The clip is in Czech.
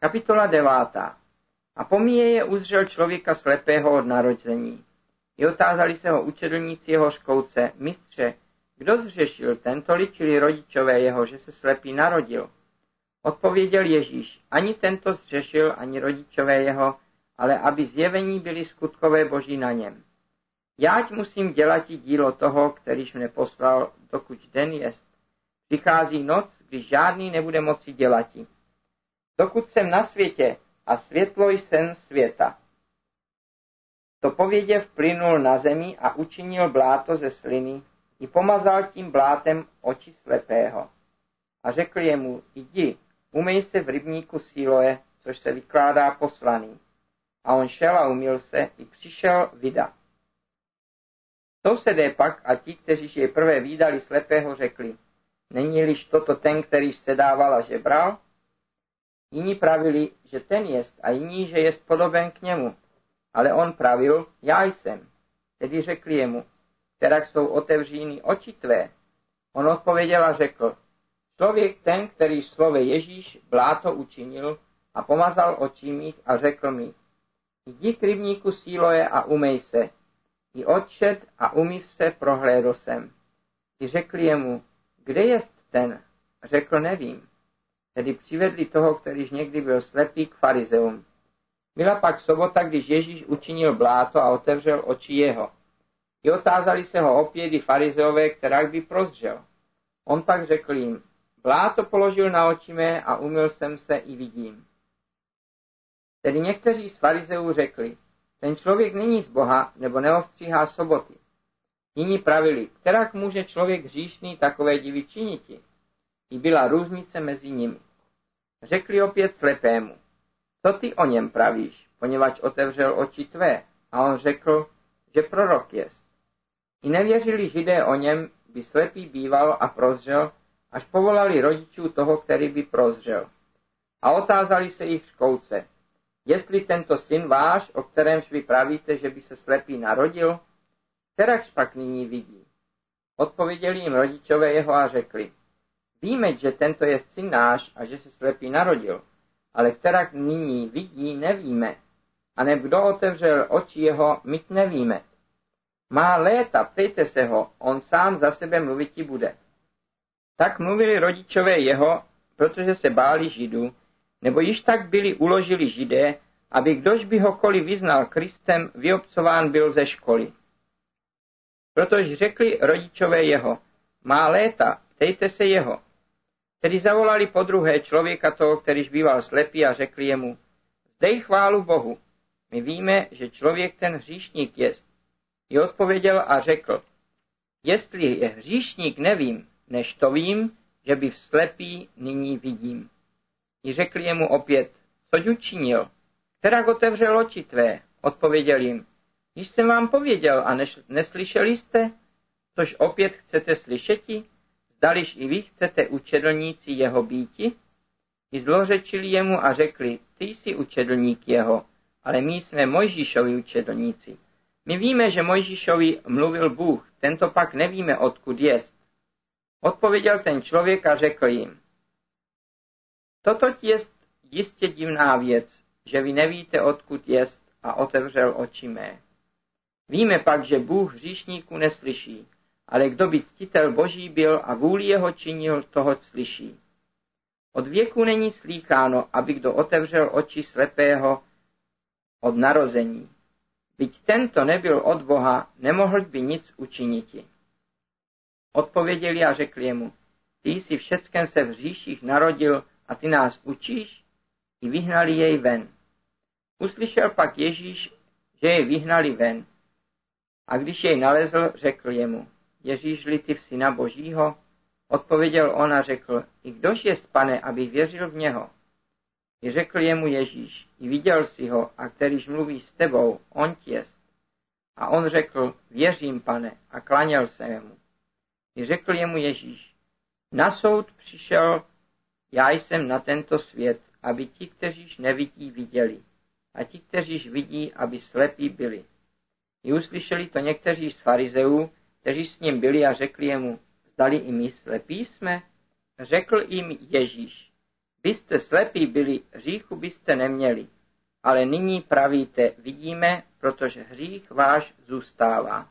Kapitola devátá. A pomíjeje uzřel člověka slepého od narození. I otázali se ho učedlníci jeho škouce, mistře, kdo zřešil tento čili rodičové jeho, že se slepý narodil? Odpověděl Ježíš, ani tento zřešil, ani rodičové jeho, ale aby zjevení byly skutkové boží na něm. Jáť musím dělat i dílo toho, kterýž mne poslal, dokud den jest. Přichází noc, když žádný nebude moci dělati. Dokud jsem na světě a světlo jsem světa. To pověděv plynul na zemi a učinil bláto ze sliny i pomazal tím blátem oči slepého. A řekl jemu, jdi, umej se v rybníku síloje, což se vykládá poslaný. A on šel a umil se i přišel vida. Sousedé pak a ti, kteří je prvé výdali slepého, řekli, není-liž toto ten, který se dával a žebral? Jiní pravili, že ten jest a jiní, že jest podoben k němu. Ale on pravil, já jsem. Tedy řekli jemu, která jsou otevříny oči tvé. On odpověděl a řekl, člověk ten, který slove Ježíš bláto učinil a pomazal oči mých a řekl mi, jdi k rybníku síloje a umej se. I odčet a umyv se prohlédl jsem. I řekli jemu, kde jest ten? Řekl, nevím. Tedy přivedli toho, kterýž někdy byl slepý k farizeum. Byla pak sobota, když Ježíš učinil bláto a otevřel oči jeho. I otázali se ho opět i farizeové, kterak by prozřel. On pak řekl jim, bláto položil na oči mé a umyl jsem se i vidím. Tedy někteří z farizeů řekli, ten člověk není z Boha, nebo neostříhá soboty. Jiní pravili, kterak může člověk hříšný takové divy činiti? I byla různice mezi nimi. Řekli opět slepému, co ty o něm pravíš, poněvadž otevřel oči tvé? A on řekl, že prorok jest. I nevěřili židé o něm, by slepý býval a prozřel, až povolali rodičů toho, který by prozřel. A otázali se jich škouce, jestli tento syn váš, o kterémž vy pravíte, že by se slepý narodil, kterakž pak nyní vidí. Odpověděli jim rodičové jeho a řekli, víme, že tento je syn náš a že se slepý narodil, ale kterak nyní vidí, nevíme. A ne kdo otevřel oči jeho, my nevíme. Má léta, ptejte se ho, on sám za sebe mluviti bude. Tak mluvili rodičové jeho, protože se báli židů, nebo již tak byli uložili židé, aby kdož by hokoliv vyznal Kristem, vyobcován byl ze školy. Protože řekli rodičové jeho, má léta, ptejte se jeho. Tedy zavolali po druhé člověka toho, kterýž býval slepý a řekli jemu, zdej chválu Bohu, my víme, že člověk ten hříšník jest. I odpověděl a řekl, jestli je hříšník, nevím, než to vím, že by v slepý nyní vidím. I řekli jemu opět, co učinil, která otevřel oči tvé, odpověděl jim, již jsem vám pověděl a neslyšeli jste, což opět chcete slyšeti, zdališ i vy chcete učedlníci jeho býti? I zlořečili jemu a řekli, ty jsi učedlník jeho, ale my jsme Mojžíšovi učedlníci. My víme, že Mojžíšovi mluvil Bůh, tento pak nevíme, odkud jest. Odpověděl ten člověk a řekl jim, toto jest jistě divná věc, že vy nevíte, odkud jest a otevřel oči mé. Víme pak, že Bůh hříšníků neslyší, ale kdo by ctitel boží byl a vůli jeho činil, toho slyší. Od věku není slýcháno, aby kdo otevřel oči slepého od narození. Byť tento nebyl od Boha, nemohl by nic učiniti. Odpověděli a řekli jemu, ty jsi všecken se v říších narodil a ty nás učíš? I vyhnali jej ven. Uslyšel pak Ježíš, že jej vyhnali ven. A když jej nalezl, řekl jemu, Ježíš-li ty v syna božího? Odpověděl on a řekl, i kdož jest, pane, abych věřil v něho? I řekl jemu Ježíš, i viděl si ho, a kterýž mluví s tebou, on ti jest. A on řekl, věřím, pane, a klaněl se mu. I řekl jemu Ježíš, na soud přišel, já jsem na tento svět, aby ti, kteříž nevidí, viděli, a ti, kteříž vidí, aby slepí byli. I uslyšeli to někteří z farizeů, kteří s ním byli a řekli jemu, zdali i my slepí jsme? Řekl jim Ježíš, vy jste slepí byli, hříchu byste neměli, ale nyní pravíte, vidíme, protože hřích váš zůstává.